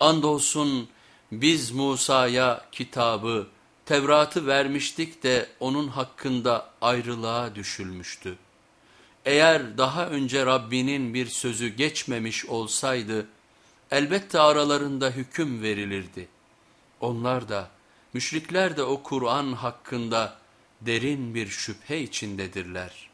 Andolsun biz Musa'ya kitabı, Tevrat'ı vermiştik de onun hakkında ayrılığa düşülmüştü. Eğer daha önce Rabbinin bir sözü geçmemiş olsaydı elbette aralarında hüküm verilirdi. Onlar da müşrikler de o Kur'an hakkında derin bir şüphe içindedirler.''